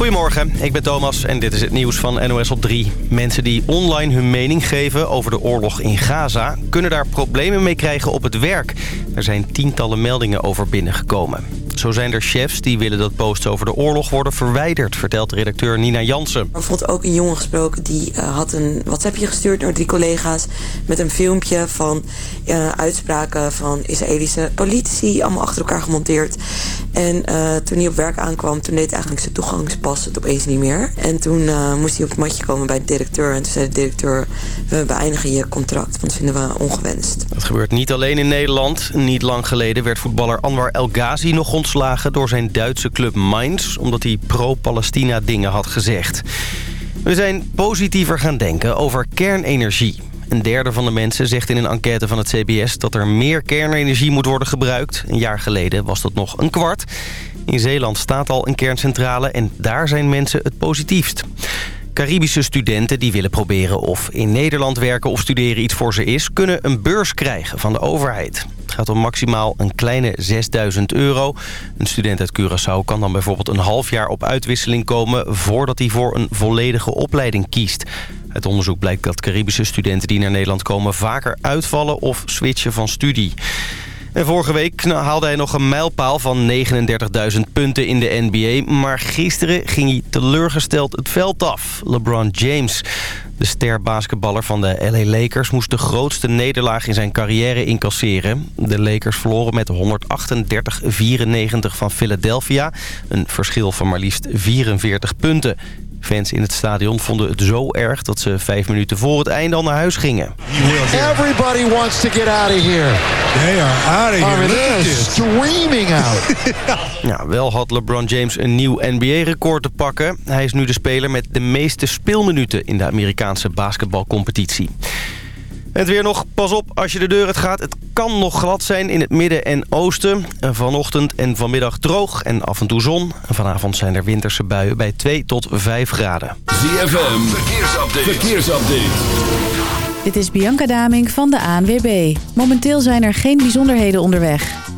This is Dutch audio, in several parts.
Goedemorgen, ik ben Thomas en dit is het nieuws van NOS op 3. Mensen die online hun mening geven over de oorlog in Gaza... kunnen daar problemen mee krijgen op het werk. Er zijn tientallen meldingen over binnengekomen. Zo zijn er chefs die willen dat posts over de oorlog worden verwijderd... vertelt redacteur Nina Jansen. Bijvoorbeeld ook een jongen gesproken die uh, had een WhatsAppje gestuurd naar drie collega's... met een filmpje van uh, uitspraken van Israëlische politici... allemaal achter elkaar gemonteerd. En uh, toen hij op werk aankwam, toen deed eigenlijk zijn toegangspas het opeens niet meer. En toen moest hij op het matje komen bij de directeur. En toen zei de directeur, we beëindigen je contract, want dat vinden we ongewenst. Dat gebeurt niet alleen in Nederland. Niet lang geleden werd voetballer Anwar El Ghazi nog door zijn Duitse club Mainz... omdat hij pro-Palestina dingen had gezegd. We zijn positiever gaan denken over kernenergie. Een derde van de mensen zegt in een enquête van het CBS... dat er meer kernenergie moet worden gebruikt. Een jaar geleden was dat nog een kwart. In Zeeland staat al een kerncentrale en daar zijn mensen het positiefst. Caribische studenten die willen proberen of in Nederland werken of studeren iets voor ze is... kunnen een beurs krijgen van de overheid. Het gaat om maximaal een kleine 6000 euro. Een student uit Curaçao kan dan bijvoorbeeld een half jaar op uitwisseling komen... voordat hij voor een volledige opleiding kiest. Het onderzoek blijkt dat Caribische studenten die naar Nederland komen... vaker uitvallen of switchen van studie. En vorige week haalde hij nog een mijlpaal van 39.000 punten in de NBA. Maar gisteren ging hij teleurgesteld het veld af. LeBron James, de ster-basketballer van de LA Lakers... moest de grootste nederlaag in zijn carrière incasseren. De Lakers verloren met 138-94 van Philadelphia. Een verschil van maar liefst 44 punten. Fans in het stadion vonden het zo erg dat ze vijf minuten voor het einde al naar huis gingen. Everybody wants to get out of here. They are out of here. I mean, streaming out. ja, wel had LeBron James een nieuw NBA-record te pakken. Hij is nu de speler met de meeste speelminuten in de Amerikaanse basketbalcompetitie. Het weer nog, pas op als je de deur uit gaat. Het kan nog glad zijn in het midden en oosten. Vanochtend en vanmiddag droog en af en toe zon. Vanavond zijn er winterse buien bij 2 tot 5 graden. ZFM, verkeersupdate. verkeersupdate. Dit is Bianca Daming van de ANWB. Momenteel zijn er geen bijzonderheden onderweg.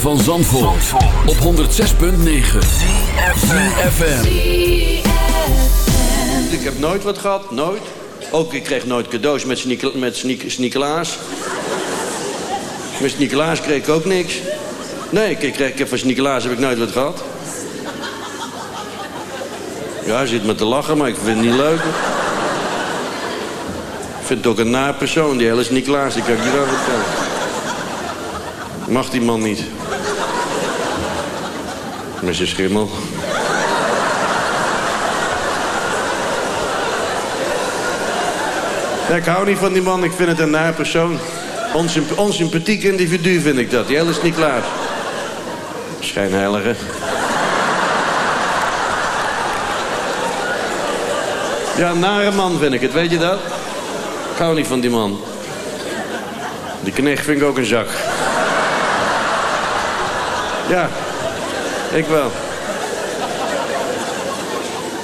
Van Zandvoort, op 106.9 FM. Ik heb nooit wat gehad, nooit. Ook, ik kreeg nooit cadeaus met, Sneek- met Sneek-. Met Sneekelaas kreeg ik ook niks. Nee, ik, kreeg, ik heb van Sneekelaas heb ik nooit wat gehad. Ja, hij zit me te lachen, maar ik vind het niet leuk. Ik vind het ook een naar persoon, die hele Sneekelaas. Die kan ik niet vertellen. Mag die man niet. Met zijn schimmel. Ja, ik hou niet van die man. Ik vind het een naar persoon. Onsymp onsympathiek individu vind ik dat. Hele is niet klaar. Schijnheilige. Ja, een nare man vind ik het. Weet je dat? Ik hou niet van die man. Die knecht vind ik ook een zak. Ja, ik wel.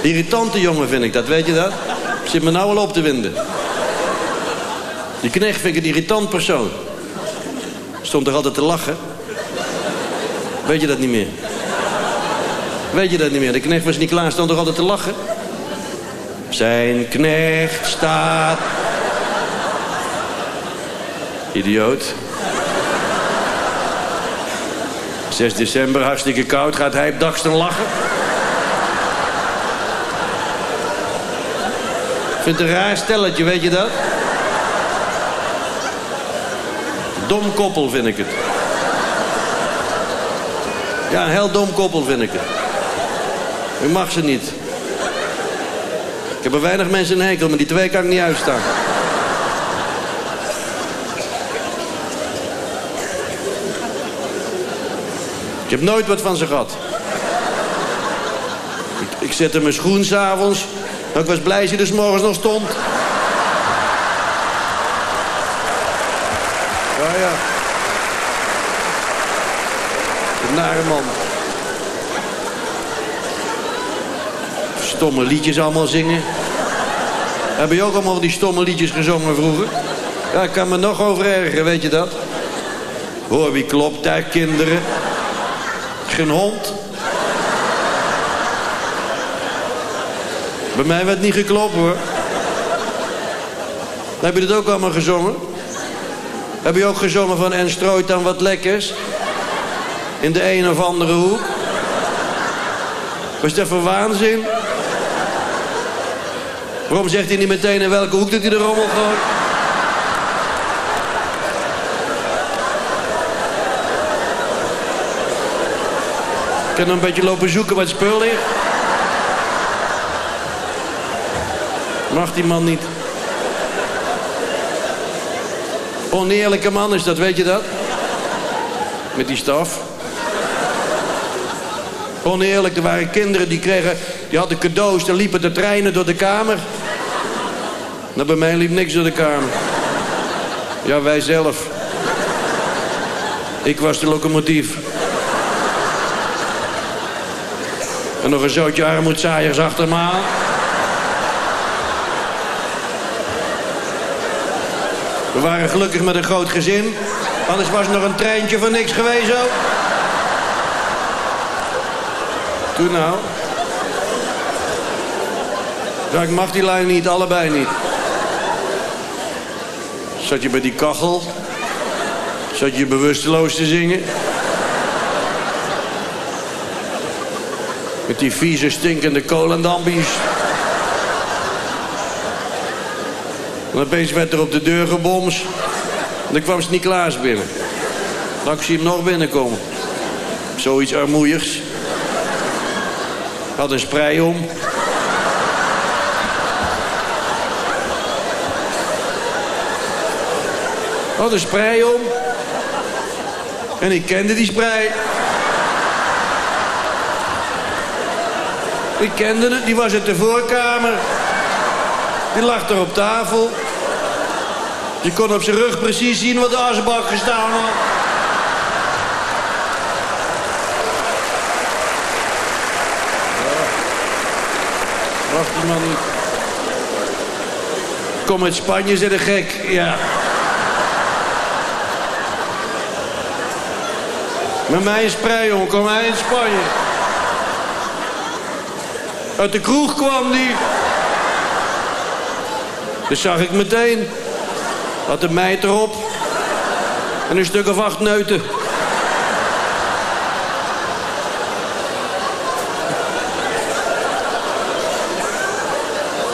Irritante jongen vind ik dat, weet je dat? Zit me nou al op te winden. Die knecht vind ik een irritant persoon. Stond er altijd te lachen. Weet je dat niet meer? Weet je dat niet meer? De knecht was niet klaar, stond er altijd te lachen. Zijn knecht staat... Idioot. 6 december, hartstikke koud, gaat hij op Dagsten lachen? Ik vind het een raar stelletje, weet je dat? Dom koppel vind ik het. Ja, een heel dom koppel vind ik het. U mag ze niet. Ik heb er weinig mensen een hekel, maar die twee kan ik niet uitstaan. Ik heb nooit wat van ze gehad. Ik, ik zette mijn schoen s'avonds. Ik was blij dat je er 's morgens nog stond. Ja, ja. Nare man. Stomme liedjes allemaal zingen. Heb je ook allemaal die stomme liedjes gezongen vroeger? Ja, ik kan me nog over ergeren, weet je dat? Hoor, wie klopt daar, kinderen? Geen hond. Bij mij werd niet geklopt, hoor. Heb je dat ook allemaal gezongen? Heb je ook gezongen van en strooit dan wat lekkers? In de een of andere hoek? Was dat voor waanzin? Waarom zegt hij niet meteen in welke hoek dat hij de rommel gooit? Kan een beetje lopen zoeken wat spul ligt. Mag die man niet. Oneerlijke man is dat, weet je dat? Met die staf. Oneerlijk, er waren kinderen die kregen... die hadden cadeaus, dan liepen de treinen door de kamer. Nou, bij mij liep niks door de kamer. Ja, wij zelf. Ik was de locomotief. En nog een zootje armoedzaaiers achter me aan. We waren gelukkig met een groot gezin. Anders was nog een treintje van niks geweest ook. Toen nou. Ik mag die lijn niet, allebei niet. Zat je bij die kachel? Zat je bewusteloos te zingen? Met die vieze, stinkende kolendambies. En opeens werd er op de deur gebomst. En dan kwam Sint-Niklaas binnen. Dan zie hem nog binnenkomen. Zoiets armoeigs. Had een sprei om. Had een sprei om. En ik kende die sprei. Ik kende het, die was uit de voorkamer. Die lag er op tafel. Je kon op zijn rug precies zien wat de asbak gestaan had. Wacht die man niet. Kom uit Spanje, zei de gek. Ja. Met mij in sprei, jongen. Kom hij in Spanje. Uit de kroeg kwam die. Dus zag ik meteen. Had de meid erop. En een stuk of acht neuten.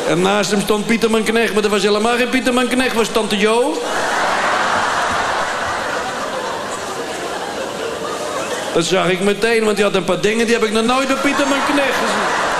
En naast hem stond Pieterman Knecht, maar dat was helemaal geen Pieterman Knecht, was tante Jo. Dat zag ik meteen, want die had een paar dingen die heb ik nog nooit bij Pieterman Knecht gezien.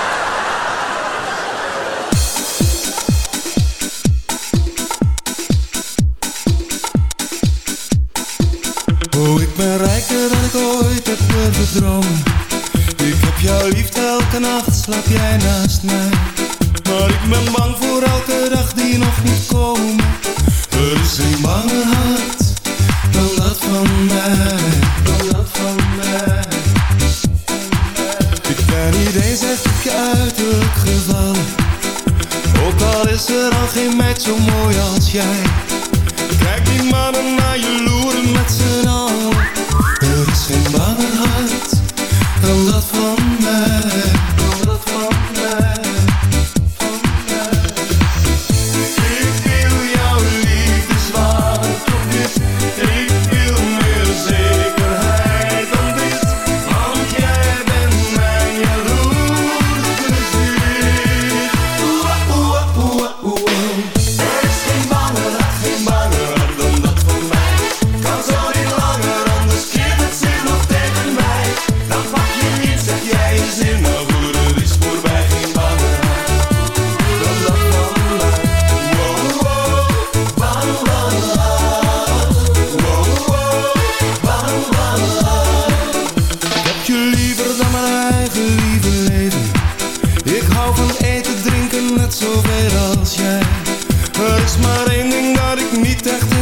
Er is maar één ding dat ik niet echt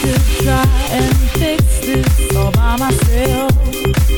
to try and fix this all by myself.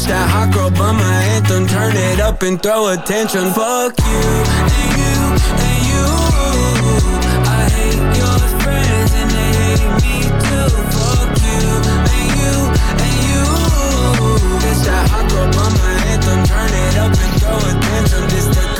This that hot girl bummer anthem. Turn it up and throw attention. Fuck you and you and you. I hate your friends and they hate me too. Fuck you and you and you. This that hot girl bummer anthem. Turn it up and throw attention. This the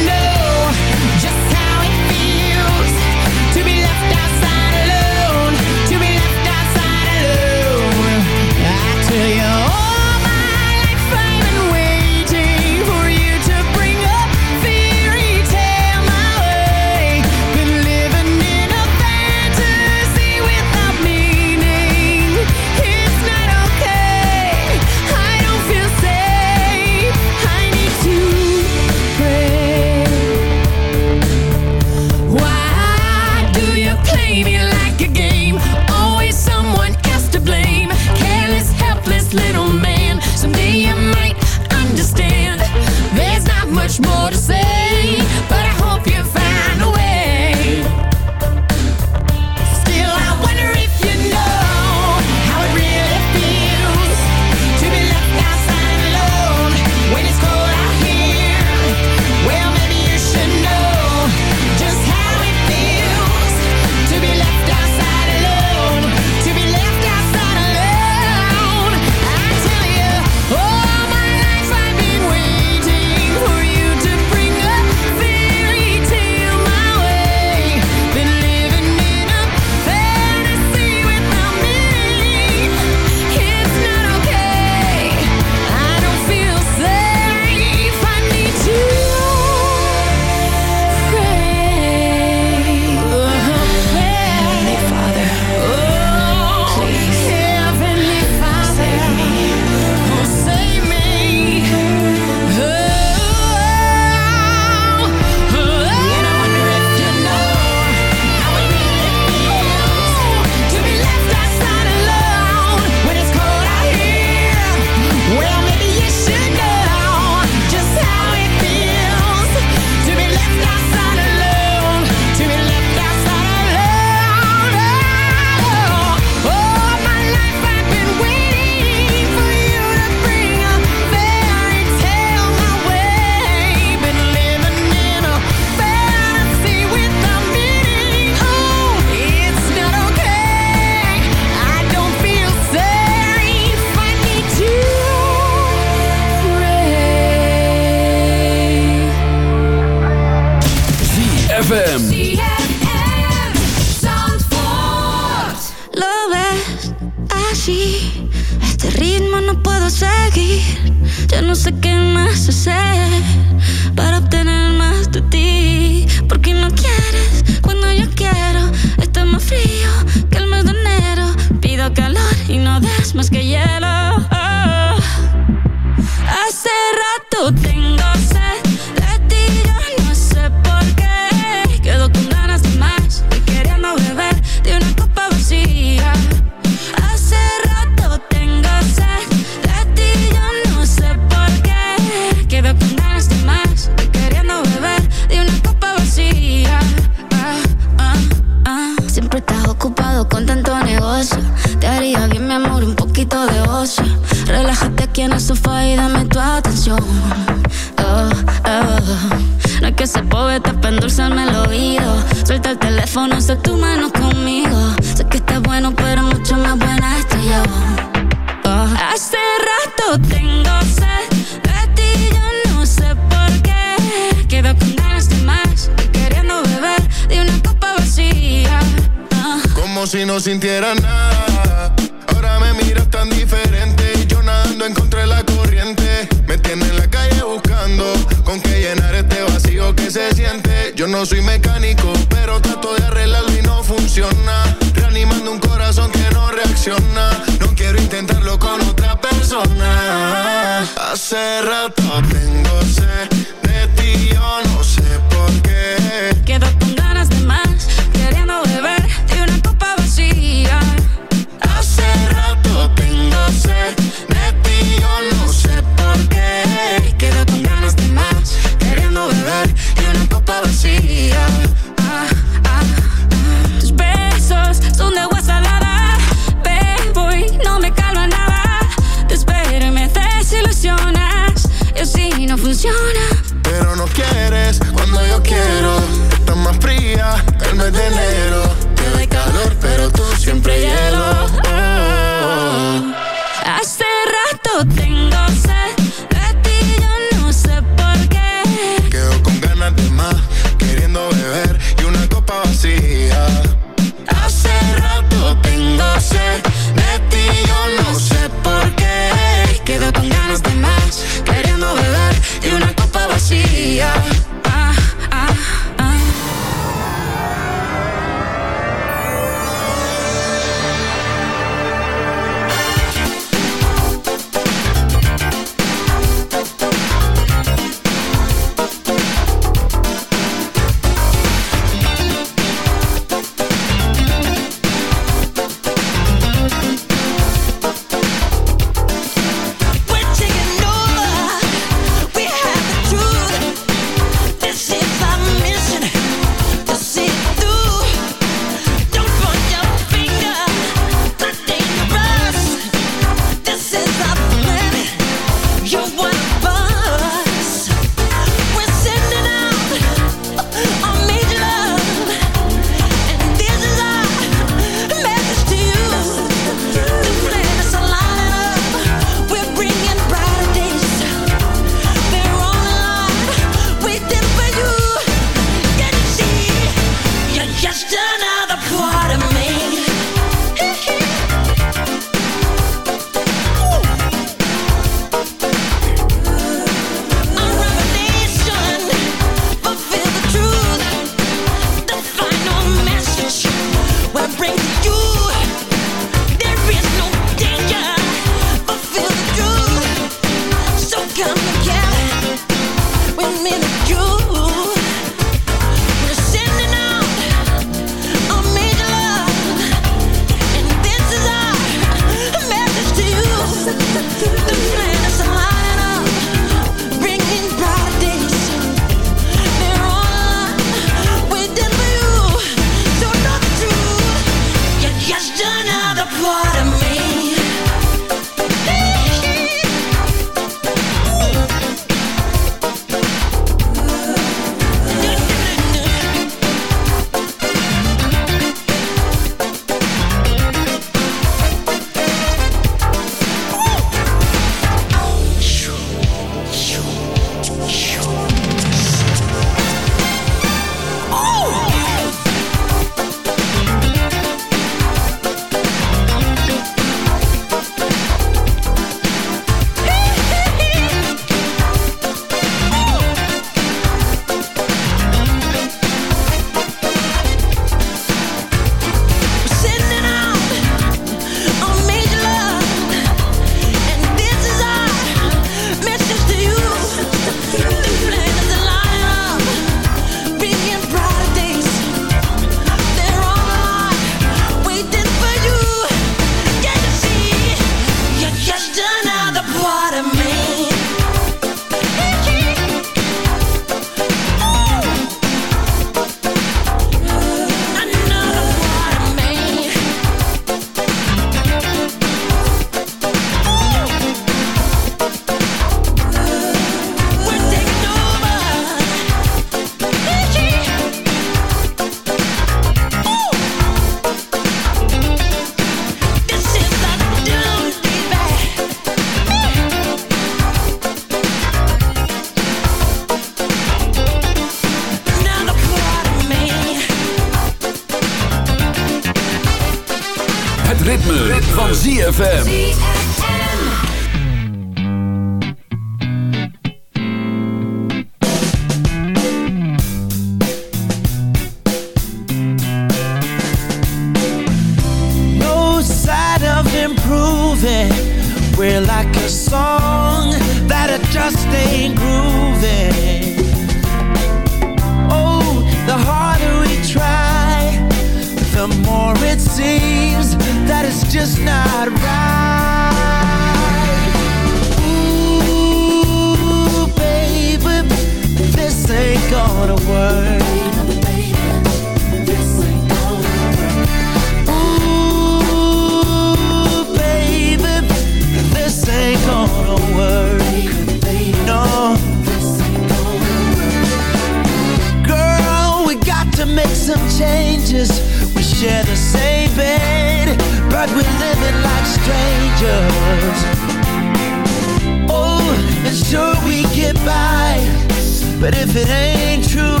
but if it ain't true,